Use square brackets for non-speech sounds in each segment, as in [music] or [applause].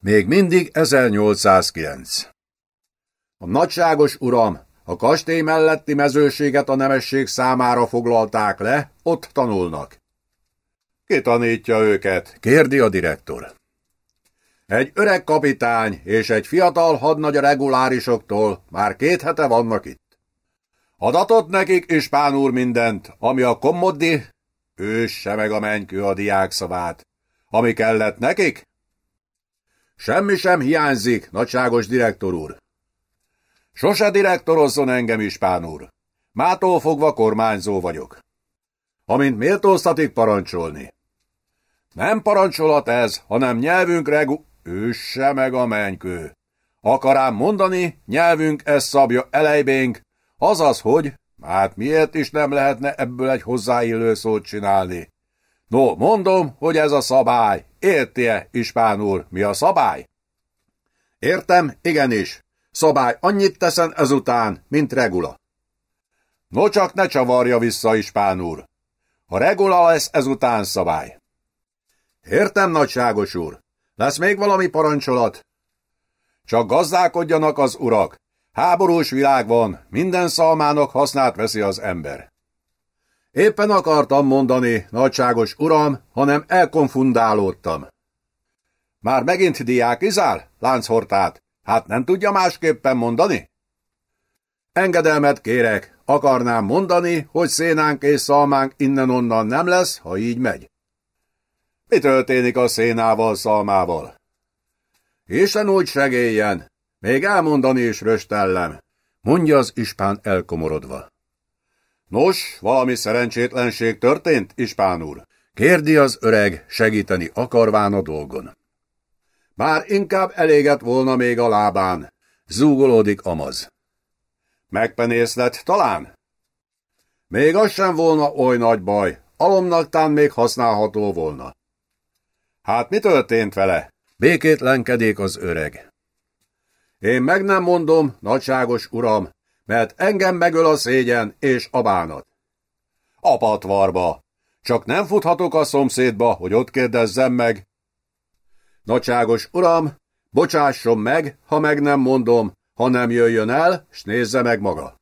Még mindig 1809. A nagyságos uram, a kastély melletti mezőséget a nemesség számára foglalták le, ott tanulnak. Ki tanítja őket? kérdi a direktor. Egy öreg kapitány és egy fiatal hadnagy a regulárisoktól már két hete vannak itt. Adatot nekik, Ispán úr mindent, ami a kommoddi, ősse meg a mennykő a diák szavát. Ami kellett nekik? Semmi sem hiányzik, nagyságos direktor úr. Sose direktorozzon engem, Ispán úr. Mától fogva kormányzó vagyok. Amint méltóztatik parancsolni. Nem parancsolat ez, hanem nyelvünk regu... Üsse meg a mennykő. Akarám mondani, nyelvünk ez szabja elejbénk, azaz, hogy, hát miért is nem lehetne ebből egy hozzáillő szót csinálni. No, mondom, hogy ez a szabály. Érti-e, Ispán úr, mi a szabály? Értem, igenis. Szabály annyit teszen ezután, mint regula. No csak ne csavarja vissza, Ispán úr. A regula lesz ezután szabály. Értem, nagyságos úr. Lesz még valami parancsolat? Csak gazdálkodjanak az urak. Háborús világ van, minden szalmának hasznát veszi az ember. Éppen akartam mondani, nagyságos uram, hanem elkonfundálódtam. Már megint diákizál, lánchortát? Hát nem tudja másképpen mondani? Engedelmet kérek, akarnám mondani, hogy szénánk és szalmánk innen-onnan nem lesz, ha így megy. Mi történik a szénával, szalmával? Isten úgy segéljen, még elmondani is röstellem, mondja az ispán elkomorodva. Nos, valami szerencsétlenség történt, ispán úr? Kérdi az öreg, segíteni akarván a dolgon. Már inkább eléget volna még a lábán, zúgolódik Amaz. Megpenészlet talán? Még az sem volna oly nagy baj, alomnak tán még használható volna. Hát mi történt vele? Békétlenkedik az öreg. Én meg nem mondom, nagyságos uram, mert engem megöl a szégyen és a bánat. Apatvarba! Csak nem futhatok a szomszédba, hogy ott kérdezzem meg. Nagyságos uram, bocsásson meg, ha meg nem mondom, ha nem jöjjön el, s nézze meg maga.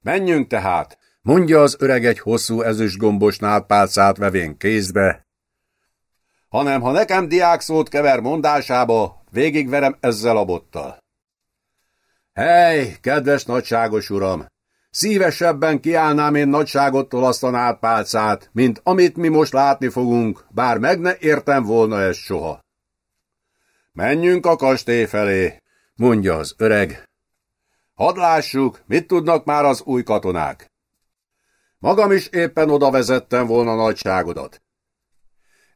Menjünk tehát, mondja az öreg egy hosszú ezüstgombos nádpálcát vevén kézbe, hanem ha nekem diákszót kever mondásába, végigverem ezzel a bottal. Hely, kedves nagyságos uram! Szívesebben kiállnám én nagyságottól azt a nádpálcát, mint amit mi most látni fogunk, bár meg ne értem volna ezt soha. Menjünk a kastély felé, mondja az öreg. Hadd lássuk, mit tudnak már az új katonák. Magam is éppen oda vezettem volna nagyságodat.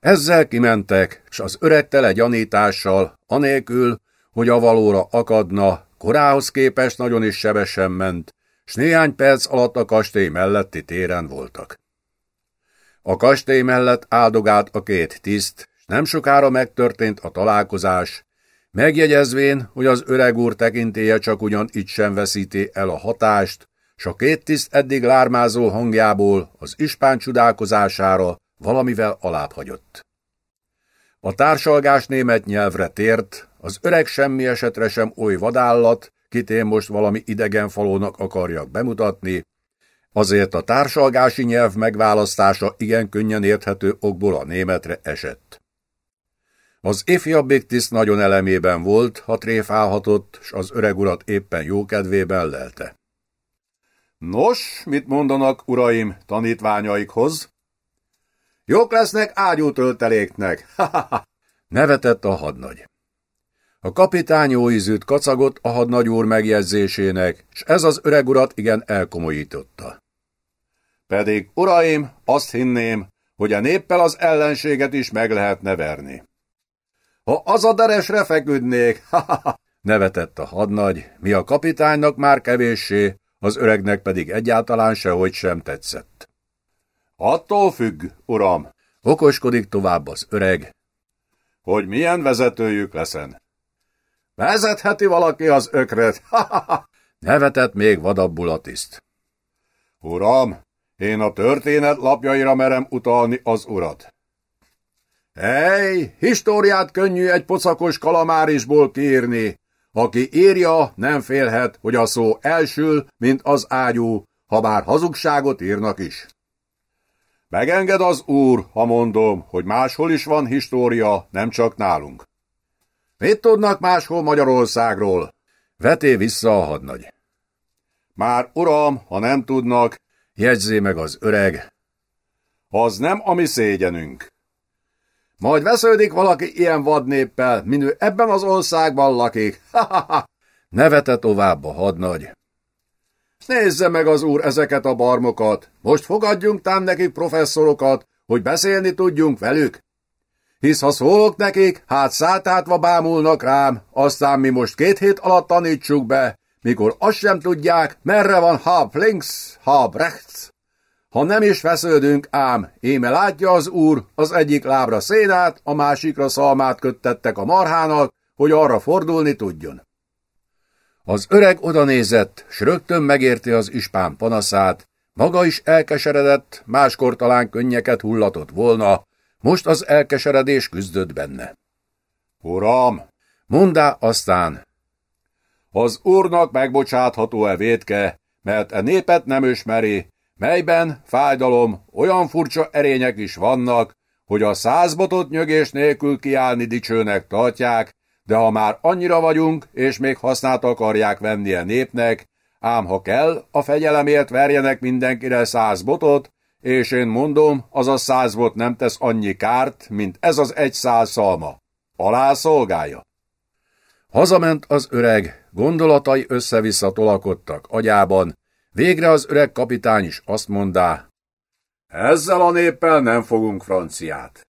Ezzel kimentek, s az öreg tele gyanítással, anélkül, hogy a valóra akadna, korához képest nagyon is sebesen ment, s néhány perc alatt a kastély melletti téren voltak. A kastély mellett áldogált a két tiszt, s nem sokára megtörtént a találkozás, megjegyezvén, hogy az öreg úr tekintélye csak ugyan itt sem veszíti el a hatást, s a két tiszt eddig lármázó hangjából az ispán csodálkozására valamivel alább hagyott. A társalgás német nyelvre tért, az öreg semmi esetre sem oly vadállat, kit én most valami idegen falónak akarjak bemutatni, azért a társalgási nyelv megválasztása igen könnyen érthető okból a németre esett. Az ifjabbik tiszt nagyon elemében volt, ha tréfálhatott, s az öreg urat éppen jókedvében lelte. Nos, mit mondanak, uraim, tanítványaikhoz? Jók lesznek ágyútölteléknek, [laughs] ha-ha-ha! Nevetett a hadnagy. A kapitány jó ízűt kacagott a hadnagy úr megjegyzésének, s ez az öreg urat igen elkomolyította. Pedig, uraim, azt hinném, hogy a néppel az ellenséget is meg lehetne verni. Ha az a deresre feküdnék, [laughs] ha-ha-ha! nevetett a hadnagy, mi a kapitánynak már kevéssé, az öregnek pedig egyáltalán sehogy sem tetszett. Attól függ, uram, okoskodik tovább az öreg, hogy milyen vezetőjük leszen. Vezetheti valaki az ökret, [laughs] ha-ha-ha, nevetett még vadabbul a tiszt. Uram, én a történet lapjaira merem utalni az urat. Ej, históriát könnyű egy pocakos kalamárisból kiírni. Aki írja, nem félhet, hogy a szó elsül, mint az ágyú, ha bár hazugságot írnak is. Megenged az úr, ha mondom, hogy máshol is van história, nem csak nálunk. Mit tudnak máshol Magyarországról? Veté vissza a hadnagy. Már uram, ha nem tudnak, jegyzé meg az öreg. Az nem a mi szégyenünk. Majd vesződik valaki ilyen vadnéppel, minő ebben az országban lakik. Ha-ha-ha! Nevete tovább a hadnagy. Nézze meg az úr ezeket a barmokat. Most fogadjunk tám nekik professzorokat, hogy beszélni tudjunk velük. Hisz ha szólok nekik, hát szátátva bámulnak rám, aztán mi most két hét alatt tanítsuk be, mikor azt sem tudják, merre van hab links, hab rechts. Ha nem is fesződünk, ám, éme látja az úr, az egyik lábra szénát, a másikra szalmát köttettek a marhának, hogy arra fordulni tudjon. Az öreg odanézett, s rögtön megérti az ispán panaszát, maga is elkeseredett, máskor talán könnyeket hullatott volna, most az elkeseredés küzdött benne. Uram, mondá aztán, az úrnak megbocsátható-e védke, mert e népet nem ismeri, melyben, fájdalom, olyan furcsa erények is vannak, hogy a százbotot nyögés nélkül kiállni dicsőnek tartják, de ha már annyira vagyunk, és még hasznát akarják venni a népnek, ám ha kell, a fegyelemért verjenek mindenkire száz botot, és én mondom, az a száz bot nem tesz annyi kárt, mint ez az egy száz szalma. Alá szolgálja. Hazament az öreg, gondolatai össze-vissza tolakodtak agyában, végre az öreg kapitány is azt mondá, ezzel a néppel nem fogunk franciát.